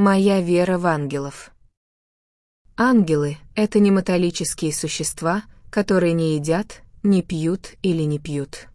Моя вера в ангелов. Ангелы — это не металлические существа, которые не едят, не пьют или не пьют.